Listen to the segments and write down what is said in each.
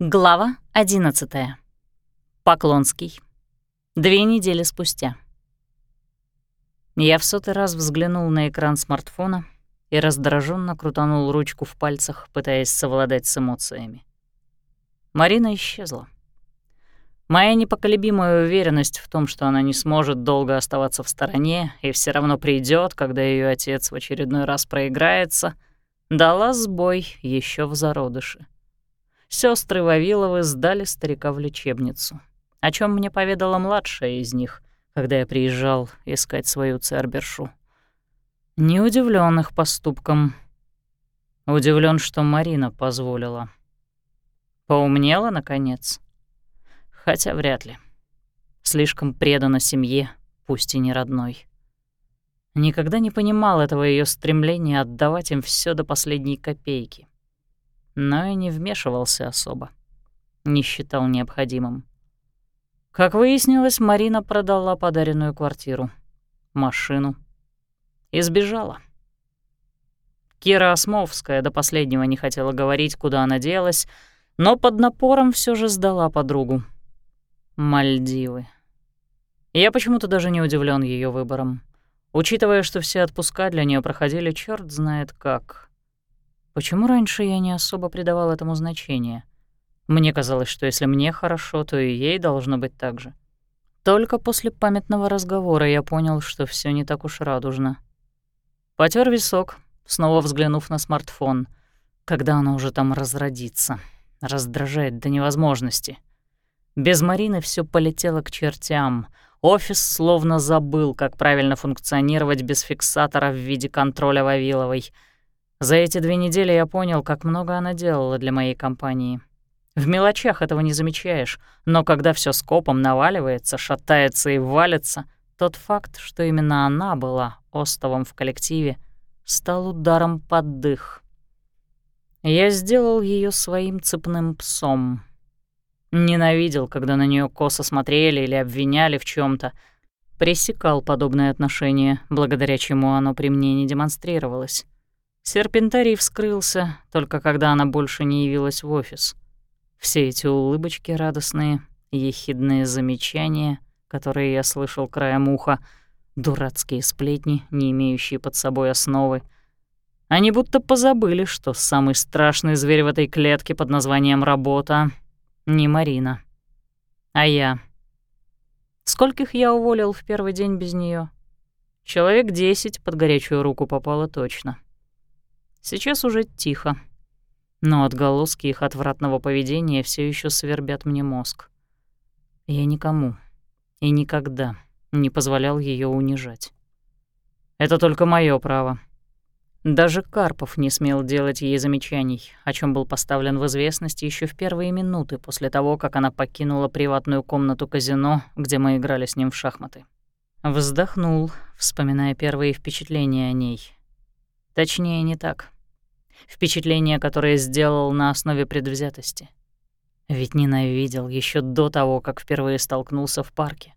Глава 11. Поклонский. Две недели спустя. Я в сотый раз взглянул на экран смартфона и раздраженно крутанул ручку в пальцах, пытаясь совладать с эмоциями. Марина исчезла. Моя непоколебимая уверенность в том, что она не сможет долго оставаться в стороне и все равно придет, когда ее отец в очередной раз проиграется, дала сбой еще в зародыше. Сестры Вавиловы сдали старика в лечебницу, о чем мне поведала младшая из них, когда я приезжал искать свою цербершу. Не удивлен их поступком. Удивлен, что Марина позволила. Поумнела, наконец. Хотя вряд ли. Слишком предана семье, пусть и не родной. Никогда не понимал этого ее стремления отдавать им все до последней копейки но и не вмешивался особо. Не считал необходимым. Как выяснилось, Марина продала подаренную квартиру, машину и сбежала. Кира Осмовская до последнего не хотела говорить, куда она делась, но под напором все же сдала подругу. Мальдивы. Я почему-то даже не удивлен ее выбором, учитывая, что все отпуска для нее проходили черт знает как — Почему раньше я не особо придавал этому значения? Мне казалось, что если мне хорошо, то и ей должно быть так же. Только после памятного разговора я понял, что все не так уж радужно. Потер висок, снова взглянув на смартфон. Когда она уже там разродится. Раздражает до невозможности. Без Марины все полетело к чертям. Офис словно забыл, как правильно функционировать без фиксатора в виде контроля Вавиловой — за эти две недели я понял, как много она делала для моей компании. В мелочах этого не замечаешь, но когда все скопом наваливается, шатается и валится, тот факт, что именно она была остовом в коллективе, стал ударом под дых. Я сделал ее своим цепным псом. Ненавидел, когда на нее косо смотрели или обвиняли в чем то Пресекал подобное отношение, благодаря чему оно при мне не демонстрировалось. Серпентарий вскрылся, только когда она больше не явилась в офис. Все эти улыбочки радостные, ехидные замечания, которые я слышал краем уха, дурацкие сплетни, не имеющие под собой основы. Они будто позабыли, что самый страшный зверь в этой клетке под названием «работа» — не Марина, а я. Скольких я уволил в первый день без нее? Человек десять под горячую руку попало точно. — Сейчас уже тихо, но отголоски их отвратного поведения все еще свербят мне мозг. Я никому и никогда не позволял ее унижать. Это только мое право. Даже Карпов не смел делать ей замечаний, о чем был поставлен в известность еще в первые минуты после того, как она покинула приватную комнату казино, где мы играли с ним в шахматы. Вздохнул, вспоминая первые впечатления о ней — Точнее, не так. Впечатление, которое сделал на основе предвзятости. Ведь ненавидел еще до того, как впервые столкнулся в парке.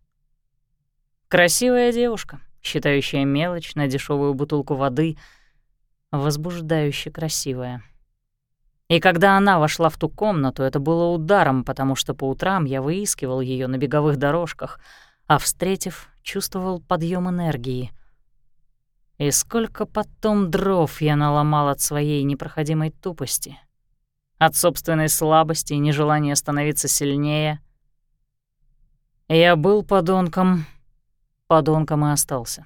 Красивая девушка, считающая мелочь на дешевую бутылку воды, возбуждающе красивая. И когда она вошла в ту комнату, это было ударом, потому что по утрам я выискивал ее на беговых дорожках, а, встретив, чувствовал подъем энергии — и сколько потом дров я наломал от своей непроходимой тупости, от собственной слабости и нежелания становиться сильнее. Я был подонком, подонком и остался.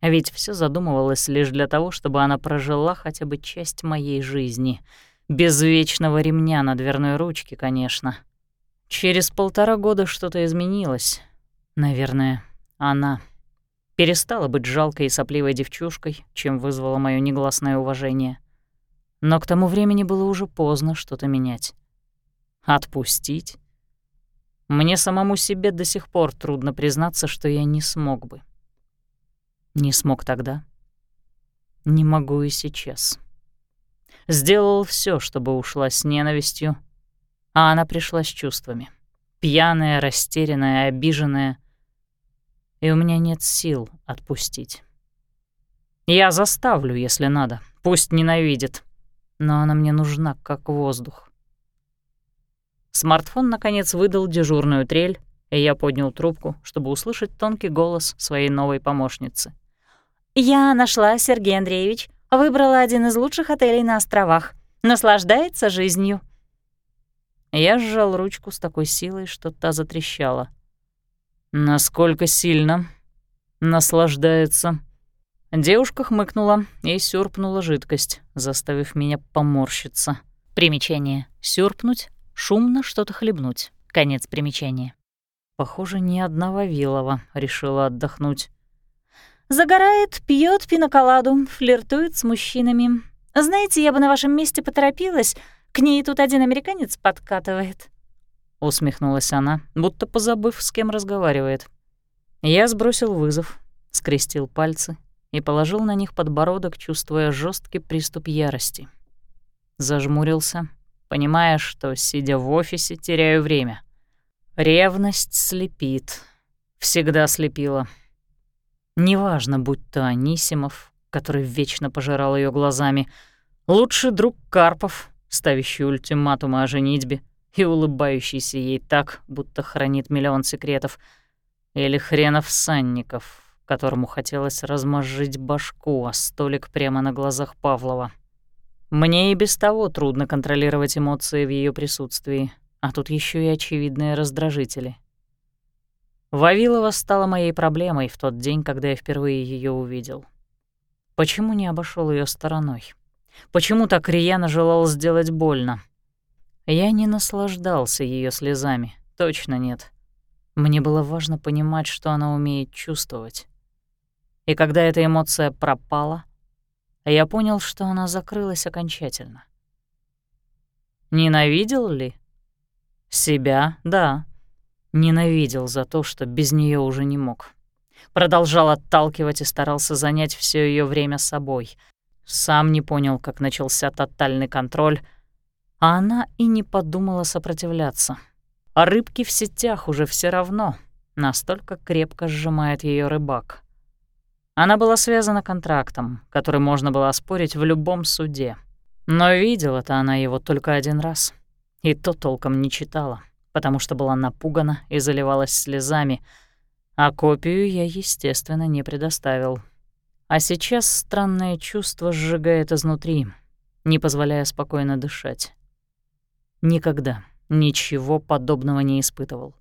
Ведь все задумывалось лишь для того, чтобы она прожила хотя бы часть моей жизни. Без вечного ремня на дверной ручке, конечно. Через полтора года что-то изменилось. Наверное, она перестала быть жалкой и сопливой девчушкой, чем вызвало мое негласное уважение. Но к тому времени было уже поздно что-то менять. Отпустить? Мне самому себе до сих пор трудно признаться, что я не смог бы. Не смог тогда. Не могу и сейчас. Сделал все, чтобы ушла с ненавистью, а она пришла с чувствами. Пьяная, растерянная, обиженная — и у меня нет сил отпустить. Я заставлю, если надо, пусть ненавидит, но она мне нужна как воздух. Смартфон, наконец, выдал дежурную трель, и я поднял трубку, чтобы услышать тонкий голос своей новой помощницы. «Я нашла, Сергей Андреевич. Выбрала один из лучших отелей на островах. Наслаждается жизнью». Я сжал ручку с такой силой, что та затрещала. «Насколько сильно?» «Наслаждается». Девушка хмыкнула и сюрпнула жидкость, заставив меня поморщиться. Примечание. Сюрпнуть — шумно что-то хлебнуть. Конец примечания. Похоже, ни одна Вавилова решила отдохнуть. Загорает, пьет пиноколаду, флиртует с мужчинами. Знаете, я бы на вашем месте поторопилась. К ней тут один американец подкатывает. Усмехнулась она, будто позабыв, с кем разговаривает. Я сбросил вызов, скрестил пальцы и положил на них подбородок, чувствуя жесткий приступ ярости. Зажмурился, понимая, что, сидя в офисе, теряю время. Ревность слепит. Всегда слепила. Неважно, будь то Анисимов, который вечно пожирал ее глазами, лучший друг Карпов, ставящий ультиматумы о женитьбе и улыбающийся ей так, будто хранит миллион секретов, или хренов Санников, которому хотелось размозжить башку, а столик прямо на глазах Павлова. Мне и без того трудно контролировать эмоции в ее присутствии, а тут еще и очевидные раздражители — Вавилова стала моей проблемой в тот день, когда я впервые ее увидел. Почему не обошел ее стороной? Почему так рьяно желал сделать больно? Я не наслаждался ее слезами, точно нет. Мне было важно понимать, что она умеет чувствовать. И когда эта эмоция пропала, я понял, что она закрылась окончательно. Ненавидел ли? Себя, да. Ненавидел за то, что без нее уже не мог. Продолжал отталкивать и старался занять все ее время собой. Сам не понял, как начался тотальный контроль, а она и не подумала сопротивляться. А рыбки в сетях уже все равно, настолько крепко сжимает ее рыбак. Она была связана контрактом, который можно было оспорить в любом суде. Но видела-то она его только один раз, и то толком не читала потому что была напугана и заливалась слезами, а копию я, естественно, не предоставил. А сейчас странное чувство сжигает изнутри, не позволяя спокойно дышать. Никогда ничего подобного не испытывал.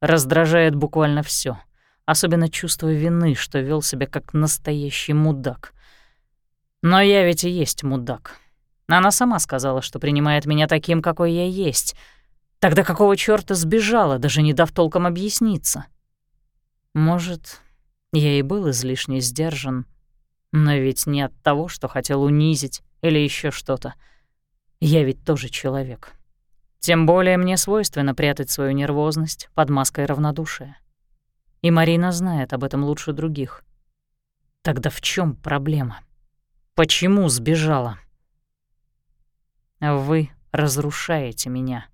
Раздражает буквально все, особенно чувство вины, что вел себя как настоящий мудак. Но я ведь и есть мудак. Она сама сказала, что принимает меня таким, какой я есть — Тогда какого чёрта сбежала, даже не дав толком объясниться? Может, я и был излишне сдержан, но ведь не от того, что хотел унизить или еще что-то. Я ведь тоже человек. Тем более мне свойственно прятать свою нервозность под маской равнодушия. И Марина знает об этом лучше других. Тогда в чем проблема? Почему сбежала? Вы разрушаете меня.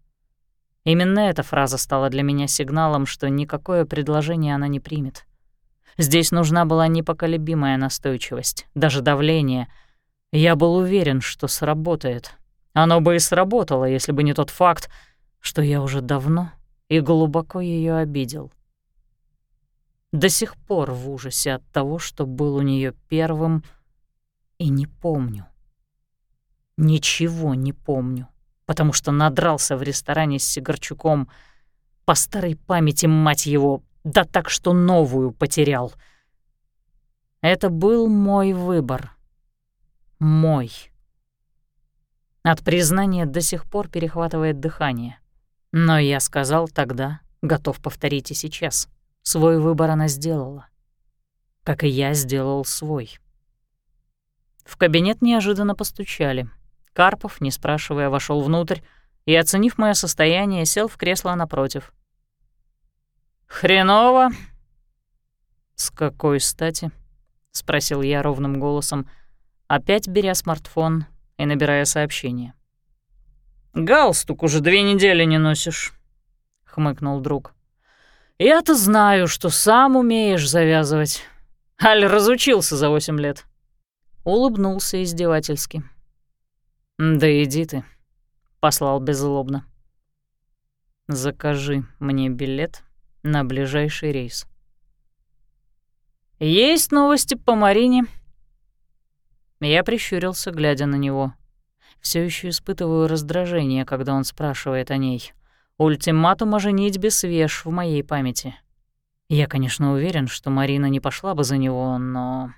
Именно эта фраза стала для меня сигналом, что никакое предложение она не примет. Здесь нужна была непоколебимая настойчивость, даже давление. Я был уверен, что сработает. Оно бы и сработало, если бы не тот факт, что я уже давно и глубоко ее обидел. До сих пор в ужасе от того, что был у нее первым, и не помню. Ничего не помню потому что надрался в ресторане с Сигарчуком. По старой памяти, мать его, да так, что новую потерял. Это был мой выбор. Мой. От признания до сих пор перехватывает дыхание. Но я сказал тогда, готов повторить и сейчас. Свой выбор она сделала. Как и я сделал свой. В кабинет неожиданно постучали — Карпов, не спрашивая, вошел внутрь и, оценив мое состояние, сел в кресло напротив. «Хреново!» «С какой стати?» — спросил я ровным голосом, опять беря смартфон и набирая сообщение. «Галстук уже две недели не носишь», — хмыкнул друг. «Я-то знаю, что сам умеешь завязывать. Аль разучился за восемь лет». Улыбнулся издевательски. «Да иди ты», — послал беззлобно. Закажи мне билет на ближайший рейс. Есть новости по Марине. Я прищурился, глядя на него. Все еще испытываю раздражение, когда он спрашивает о ней. Ультиматум о женитьбе свеж в моей памяти. Я, конечно, уверен, что Марина не пошла бы за него, но...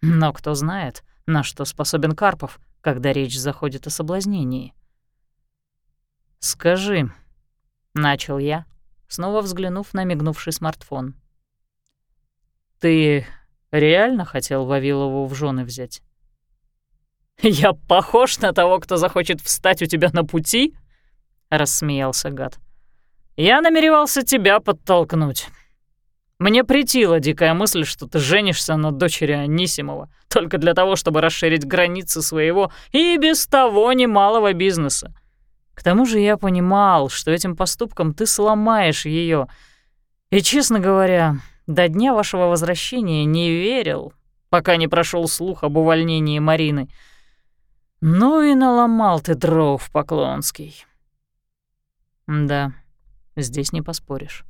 Но кто знает, на что способен Карпов, когда речь заходит о соблазнении. «Скажи», — начал я, снова взглянув на мигнувший смартфон. «Ты реально хотел Вавилову в жены взять?» «Я похож на того, кто захочет встать у тебя на пути?» — рассмеялся гад. «Я намеревался тебя подтолкнуть. Мне притила дикая мысль, что ты женишься на дочери Анисимова только для того, чтобы расширить границы своего и без того немалого бизнеса. К тому же я понимал, что этим поступком ты сломаешь ее. И, честно говоря, до дня вашего возвращения не верил, пока не прошел слух об увольнении Марины. Ну и наломал ты дров, Поклонский. Да, здесь не поспоришь.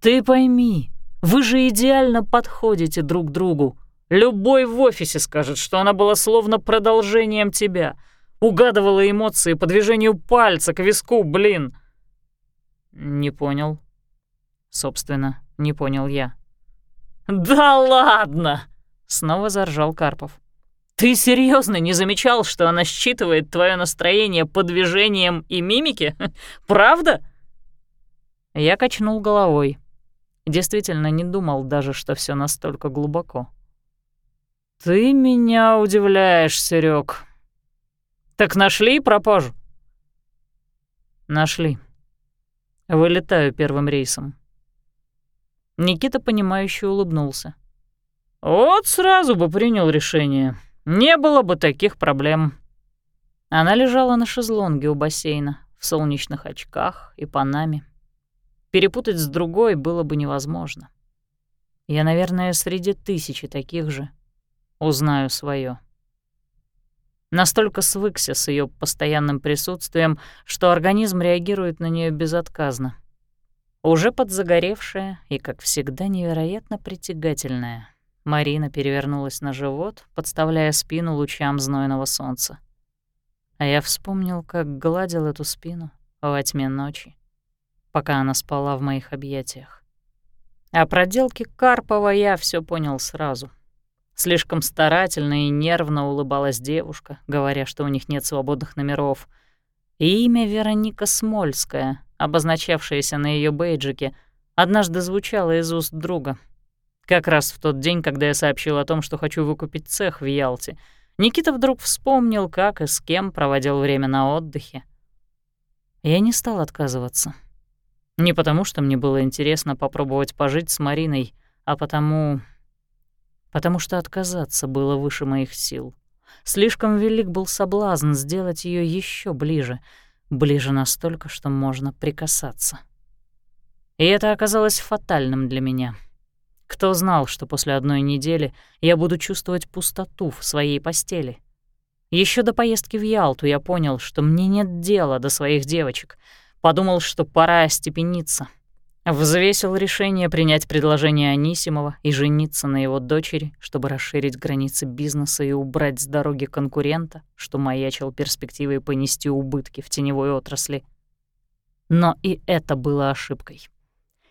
Ты пойми, вы же идеально подходите друг другу. Любой в офисе скажет, что она была словно продолжением тебя. Угадывала эмоции по движению пальца к виску, блин. Не понял. Собственно, не понял я. «Да ладно!» — снова заржал Карпов. «Ты серьезно не замечал, что она считывает твое настроение по движениям и мимике? Правда?» Я качнул головой. Действительно не думал даже, что все настолько глубоко. «Ты меня удивляешь, Серег. Так нашли пропажу?» «Нашли. Вылетаю первым рейсом». Никита, понимающе улыбнулся. «Вот сразу бы принял решение. Не было бы таких проблем». Она лежала на шезлонге у бассейна, в солнечных очках и панаме. Перепутать с другой было бы невозможно. Я, наверное, среди тысячи таких же узнаю свое. Настолько свыкся с ее постоянным присутствием, что организм реагирует на нее безотказно. Уже подзагоревшая и, как всегда, невероятно притягательная, Марина перевернулась на живот, подставляя спину лучам знойного солнца. А я вспомнил, как гладил эту спину во тьме ночи пока она спала в моих объятиях. О проделке Карпова я все понял сразу. Слишком старательно и нервно улыбалась девушка, говоря, что у них нет свободных номеров. И имя Вероника Смольская, обозначавшееся на ее бейджике, однажды звучало из уст друга. Как раз в тот день, когда я сообщил о том, что хочу выкупить цех в Ялте, Никита вдруг вспомнил, как и с кем проводил время на отдыхе. Я не стал отказываться. Не потому, что мне было интересно попробовать пожить с Мариной, а потому... потому что отказаться было выше моих сил. Слишком велик был соблазн сделать ее еще ближе, ближе настолько, что можно прикасаться. И это оказалось фатальным для меня. Кто знал, что после одной недели я буду чувствовать пустоту в своей постели? Еще до поездки в Ялту я понял, что мне нет дела до своих девочек — Подумал, что пора остепениться. Взвесил решение принять предложение Анисимова и жениться на его дочери, чтобы расширить границы бизнеса и убрать с дороги конкурента, что маячил перспективой понести убытки в теневой отрасли. Но и это было ошибкой.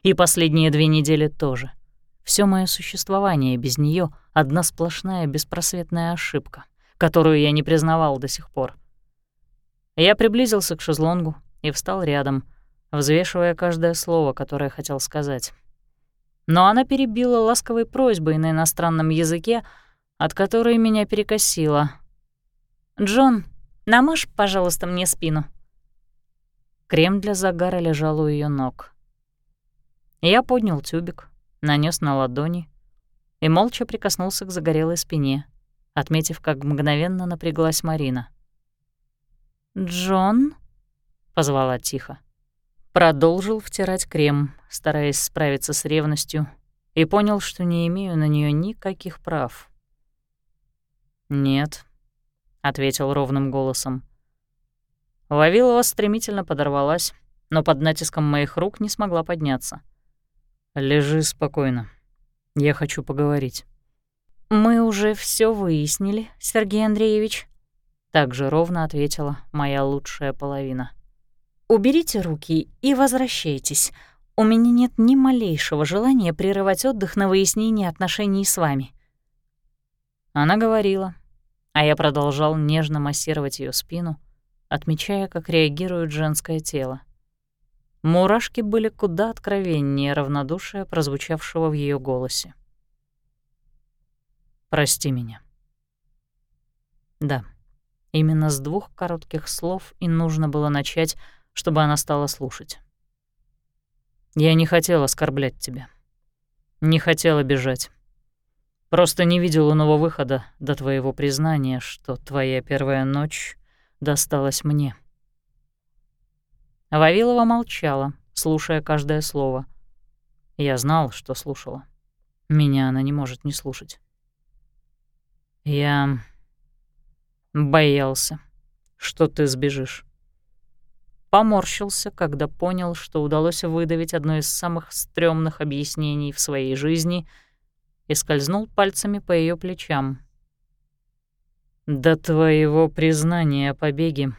И последние две недели тоже. Все мое существование без нее одна сплошная беспросветная ошибка, которую я не признавал до сих пор. Я приблизился к шезлонгу, и встал рядом, взвешивая каждое слово, которое хотел сказать. Но она перебила ласковой просьбой на иностранном языке, от которой меня перекосило. «Джон, намажь, пожалуйста, мне спину». Крем для загара лежал у ее ног. Я поднял тюбик, нанес на ладони и молча прикоснулся к загорелой спине, отметив, как мгновенно напряглась Марина. «Джон?» — позвала тихо. Продолжил втирать крем, стараясь справиться с ревностью, и понял, что не имею на нее никаких прав. «Нет», — ответил ровным голосом. Вавилова стремительно подорвалась, но под натиском моих рук не смогла подняться. «Лежи спокойно. Я хочу поговорить». «Мы уже все выяснили, Сергей Андреевич», — так же ровно ответила моя лучшая половина. «Уберите руки и возвращайтесь. У меня нет ни малейшего желания прерывать отдых на выяснение отношений с вами». Она говорила, а я продолжал нежно массировать ее спину, отмечая, как реагирует женское тело. Мурашки были куда откровеннее равнодушия, прозвучавшего в ее голосе. «Прости меня». Да, именно с двух коротких слов и нужно было начать, чтобы она стала слушать. «Я не хотел оскорблять тебя. Не хотел обижать. Просто не видел иного выхода до твоего признания, что твоя первая ночь досталась мне». Вавилова молчала, слушая каждое слово. Я знал, что слушала. Меня она не может не слушать. Я боялся, что ты сбежишь. Поморщился, когда понял, что удалось выдавить одно из самых стрёмных объяснений в своей жизни и скользнул пальцами по ее плечам. «До твоего признания о побеге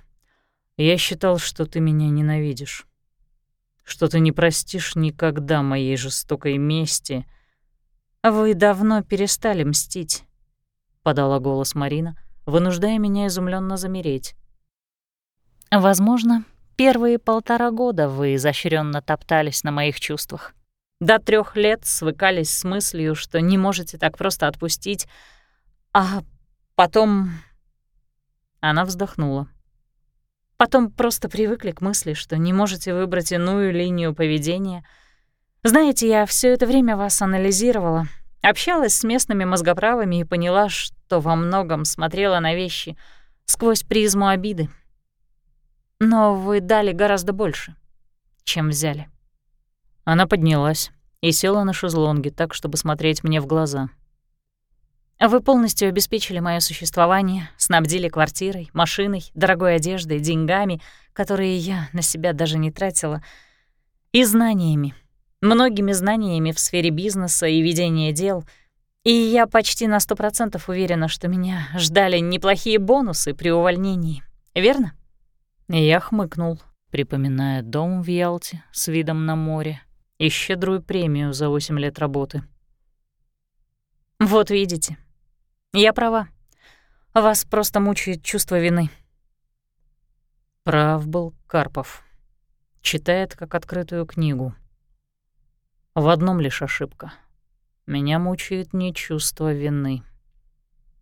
я считал, что ты меня ненавидишь, что ты не простишь никогда моей жестокой мести. Вы давно перестали мстить, подала голос Марина, вынуждая меня изумленно замереть. Возможно, первые полтора года вы изощренно топтались на моих чувствах. До трех лет свыкались с мыслью, что не можете так просто отпустить, а потом... Она вздохнула. Потом просто привыкли к мысли, что не можете выбрать иную линию поведения. Знаете, я все это время вас анализировала, общалась с местными мозгоправами и поняла, что во многом смотрела на вещи сквозь призму обиды. Но вы дали гораздо больше, чем взяли. Она поднялась и села на шезлонге так, чтобы смотреть мне в глаза — вы полностью обеспечили мое существование, снабдили квартирой, машиной, дорогой одеждой, деньгами, которые я на себя даже не тратила, и знаниями, многими знаниями в сфере бизнеса и ведения дел. И я почти на сто процентов уверена, что меня ждали неплохие бонусы при увольнении. Верно? Я хмыкнул, припоминая дом в Ялте с видом на море и щедрую премию за 8 лет работы. Вот видите, я права. Вас просто мучает чувство вины. Прав был Карпов. Читает как открытую книгу. В одном лишь ошибка. Меня мучает не чувство вины,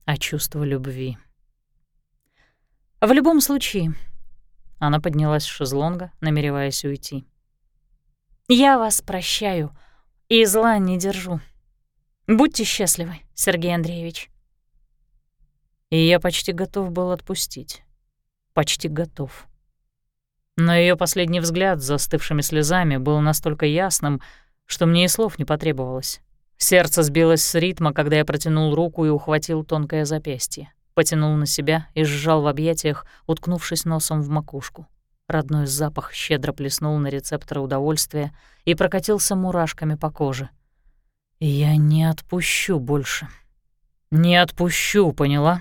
а чувство любви. В любом случае... Она поднялась с шезлонга, намереваясь уйти. «Я вас прощаю и зла не держу. Будьте счастливы, Сергей Андреевич» и я почти готов был отпустить. Почти готов. Но ее последний взгляд с застывшими слезами был настолько ясным, что мне и слов не потребовалось. Сердце сбилось с ритма, когда я протянул руку и ухватил тонкое запястье, потянул на себя и сжал в объятиях, уткнувшись носом в макушку. Родной запах щедро плеснул на рецепторы удовольствия и прокатился мурашками по коже. «Я не отпущу больше. Не отпущу, поняла?»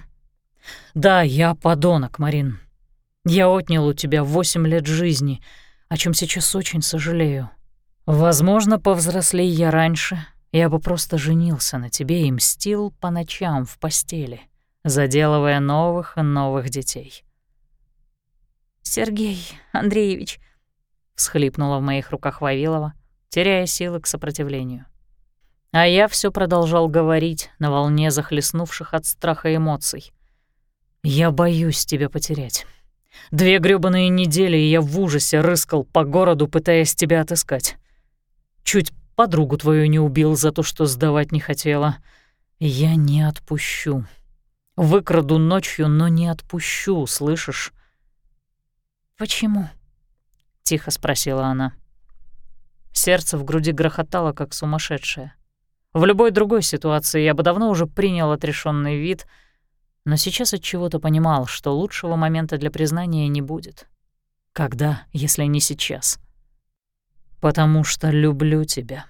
Да, я подонок, Марин. Я отнял у тебя восемь лет жизни, о чем сейчас очень сожалею. Возможно, повзрослей я раньше, я бы просто женился на тебе и мстил по ночам в постели, заделывая новых и новых детей. «Сергей Андреевич», — всхлипнула в моих руках Вавилова, теряя силы к сопротивлению. А я все продолжал говорить на волне захлестнувших от страха эмоций. Я боюсь тебя потерять. Две грёбаные недели, я в ужасе рыскал по городу, пытаясь тебя отыскать. Чуть подругу твою не убил за то, что сдавать не хотела. Я не отпущу. Выкраду ночью, но не отпущу, слышишь? «Почему?» — тихо спросила она. Сердце в груди грохотало, как сумасшедшее. В любой другой ситуации я бы давно уже принял отрешенный вид — но сейчас от чего-то понимал, что лучшего момента для признания не будет. Когда, если не сейчас? «Потому что люблю тебя»,